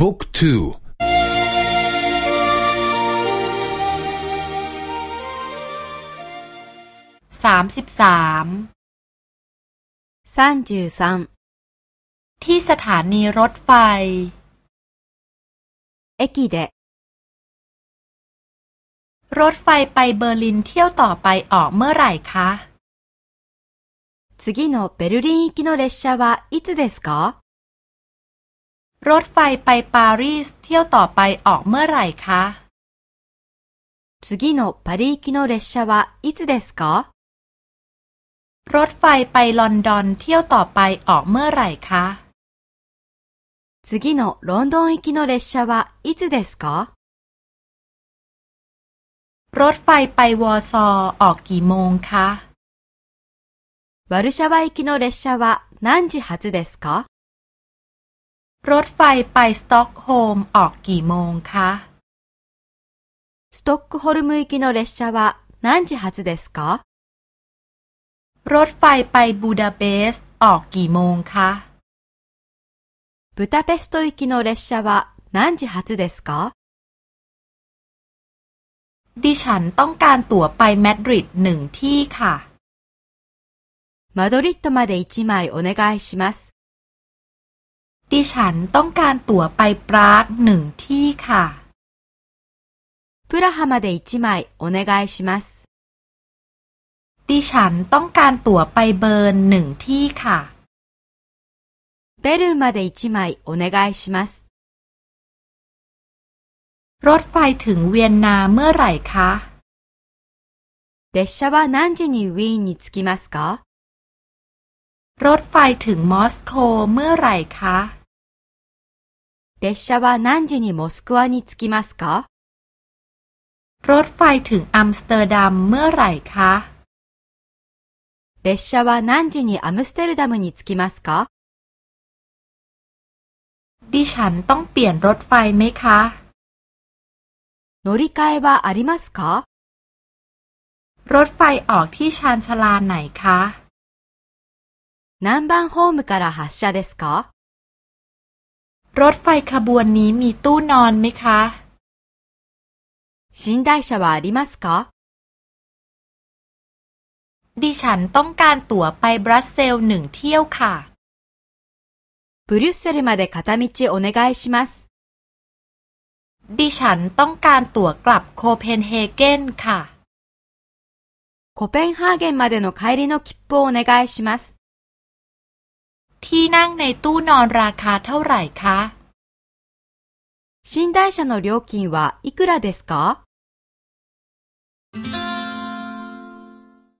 บุ๊กทูสามสิบสามที่สถานีรถไฟ駅でรถไฟไปเบอร์ลินเที่ยวต่อไปออกเมื่อไหร่คะ次のベルリン行きの列車はいつですか รถไฟไปปารีสเที่ยวต่อไปออกเมื่อไหร่คะ次のパリ行きの列車はいつですかรถไฟไปลอนดอนเที่ยวต่อไปออกเมื่อไหร่คะ次のロンドン行きの列車はいつですかรถไฟไปวอร์ซอออกกี่โมงคะワルシャワ行きの列車は何時発ですか รถไฟไปสต็อกโฮล์มออกกี่โมงคะストックホルム行きの列車は何時発ですかรถไฟไปบูดาเปสต์ออกกี่โมงคะブダペスト行きの列車は何時発ですかดิฉันต้องการตั๋วไปมาดริดหนึ่งที่ค่ะマドリッドまで1枚お願いします ดิฉันต้องการตั๋วไปปรากหนึ่งที่ค่ะプラハまで1枚お願いしますดิฉันต้องการตั๋วไปเบิร์นหนึ่งที่ค่ะベルンまで1枚お願いしますรถไฟถึงเวียนนาเมื่อไหร่คะ列車は何時にウィーンに着きますかรถไฟถึงมอสโกเมื่อไหร่คะ 列車は何時にモスクワに着きますかรถไฟถึงอัมสเตอร์ดัมเมื่อไหร่คะ列車は何時にアムステルダムに着きますかดิฉันต้องเปลี่ยนรถไฟไหมคะ乗り換えはありますかรถไฟออกที่ชานชลาไหนคะ何番ホームから発車ですか รถไฟขบวนนี้มีตู้นอนไหมคะ寝台車はありますかดิฉันต้องการตั๋วไปบรัสเซลหนึ่งเที่ยวค่ะブリュッセルまで片道お願いしますดิฉันต้องการตั๋วกลับโคเปนเฮเกนค่ะコペンハーゲンまでの帰りの切符をお願いします ที่นั่งในตู้นอนราคาเท่าไหร่คะ寝台車の料金はいくらですか